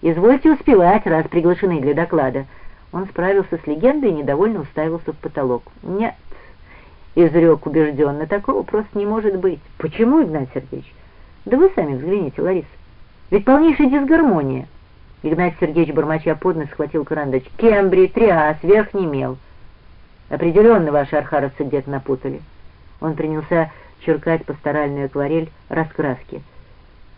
Извольте успевать, раз приглашены для доклада». Он справился с легендой и недовольно уставился в потолок. «Нет», — изрек убежденно, — «такого просто не может быть». «Почему, Игнат Сергеевич?» «Да вы сами взгляните, Лариса. Ведь полнейшая дисгармония». Игнат Сергеевич, бормоча под нос, схватил карандач. «Кембрий, триас, верхний мел». «Определенно ваши архаровцы где-то напутали». Он принялся черкать пасторальную акварель раскраски.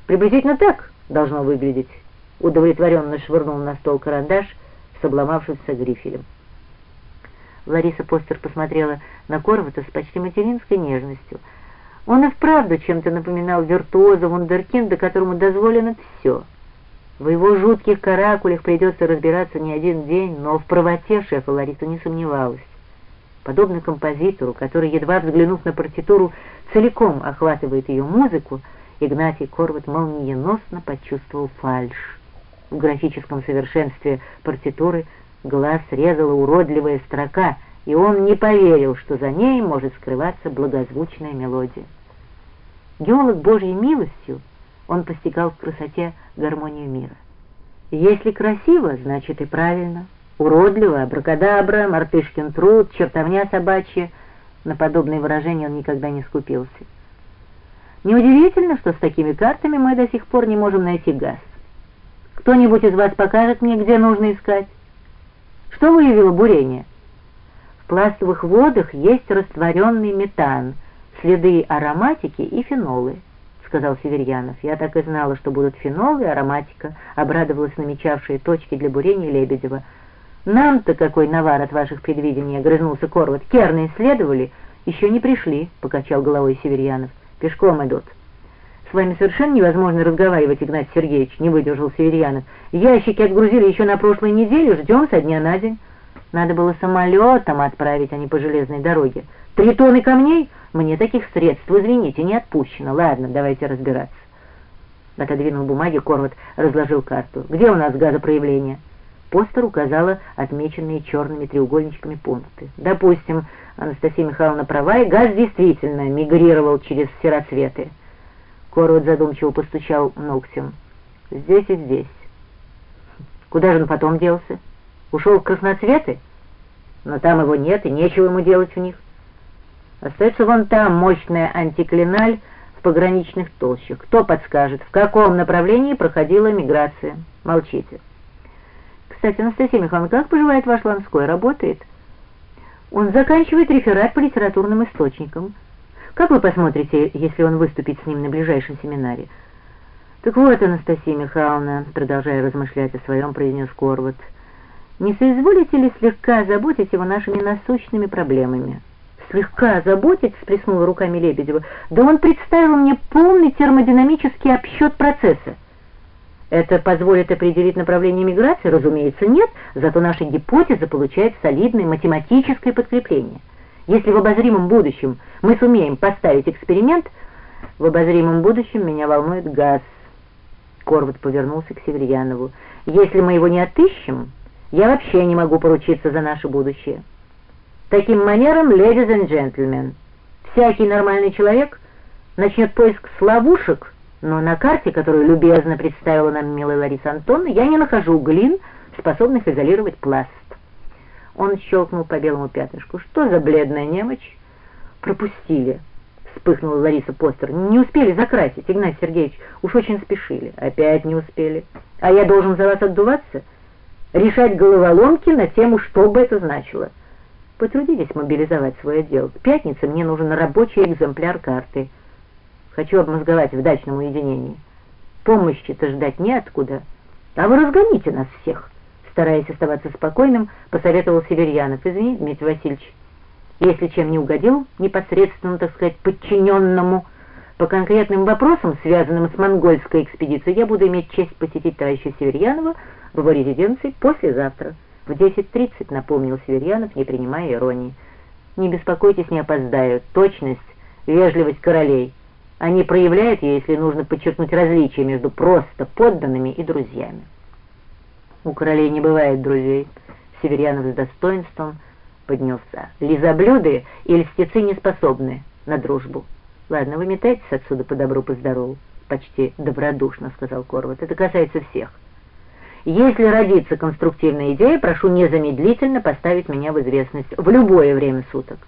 «Приблизительно так должно выглядеть», — удовлетворенно швырнул на стол карандаш с обломавшимся грифелем. Лариса Постер посмотрела на Корвата с почти материнской нежностью. Он и вправду чем-то напоминал виртуоза вундеркинда, которому дозволено все. В его жутких каракулях придется разбираться не один день, но в правоте шефа Лариса не сомневалась. Подобно композитору, который, едва взглянув на партитуру, целиком охватывает ее музыку, Игнатий Корват молниеносно почувствовал фальшь. В графическом совершенстве партитуры глаз резала уродливая строка, и он не поверил, что за ней может скрываться благозвучная мелодия. Геолог Божьей милостью он постигал в красоте гармонию мира. Если красиво, значит и правильно — уродливо, абракадабра, мартышкин труд, чертовня собачья. На подобные выражения он никогда не скупился. Неудивительно, что с такими картами мы до сих пор не можем найти газ. Кто-нибудь из вас покажет мне, где нужно искать? Что выявило бурение? В пластовых водах есть растворенный метан, следы ароматики и фенолы, сказал Северьянов. Я так и знала, что будут фенолы и ароматика, обрадовалась намечавшие точки для бурения Лебедева. «Нам-то какой навар от ваших предвидений!» — огрызнулся Корват. «Керны исследовали?» «Еще не пришли», — покачал головой Северьянов. «Пешком идут». «С вами совершенно невозможно разговаривать, Игнат Сергеевич», — не выдержал Северьянов. «Ящики отгрузили еще на прошлой неделе, ждем со дня на день. Надо было самолетом отправить, а не по железной дороге. Три тонны камней? Мне таких средств, извините, не отпущено. Ладно, давайте разбираться». Отодвинул бумаги, Корват разложил карту. «Где у нас газопроявление?» Постер указала отмеченные черными треугольничками пункты. Допустим, Анастасия Михайловна права, и газ действительно мигрировал через сероцветы. Корот задумчиво постучал ногтем. Здесь и здесь. Куда же он потом делся? Ушел в красноцветы? Но там его нет, и нечего ему делать в них. Остается вон там мощная антиклиналь в пограничных толщах. Кто подскажет, в каком направлении проходила миграция? Молчите. Кстати, Анастасия Михайловна, как поживает ваш Ланской? Работает? Он заканчивает реферат по литературным источникам. Как вы посмотрите, если он выступит с ним на ближайшем семинаре? Так вот, Анастасия Михайловна, продолжая размышлять о своем, произнес Корват, не соизволите ли слегка заботить его нашими насущными проблемами? Слегка заботить, всплеснула руками Лебедева, да он представил мне полный термодинамический обсчет процесса. Это позволит определить направление миграции? Разумеется, нет, зато наша гипотеза получает солидное математическое подкрепление. Если в обозримом будущем мы сумеем поставить эксперимент, в обозримом будущем меня волнует газ. Корват повернулся к Северьянову. Если мы его не отыщем, я вообще не могу поручиться за наше будущее. Таким манером, ladies and gentlemen, всякий нормальный человек начнет поиск славушек, но на карте, которую любезно представила нам милая Лариса Антоновна, я не нахожу глин, способных изолировать пласт. Он щелкнул по белому пятнышку. Что за бледная немочь? Пропустили. Вспыхнула Лариса Постер. Не успели закрасить, Игнат Сергеевич. Уж очень спешили. Опять не успели. А я должен за вас отдуваться? Решать головоломки на тему, что бы это значило. Потрудитесь мобилизовать свой отдел. К пятнице мне нужен рабочий экземпляр карты. Хочу обмозговать в дачном уединении. Помощи-то ждать неоткуда. А вы разгоните нас всех, стараясь оставаться спокойным, посоветовал Северьянов. Извини, Дмитрий Васильевич, если чем не угодил непосредственно, так сказать, подчиненному, по конкретным вопросам, связанным с монгольской экспедицией, я буду иметь честь посетить товарища Северьянова в его резиденции послезавтра. В 10.30 напомнил Северьянов, не принимая иронии. Не беспокойтесь, не опоздаю. Точность, вежливость королей — они проявляют ее, если нужно подчеркнуть различия между просто подданными и друзьями. У королей не бывает друзей. Северянов с достоинством поднялся. Лизоблюды и льстецы не способны на дружбу. Ладно, вы метайтесь отсюда по добру, по здорову. Почти добродушно, сказал Корват. Это касается всех. Если родится конструктивная идея, прошу незамедлительно поставить меня в известность в любое время суток.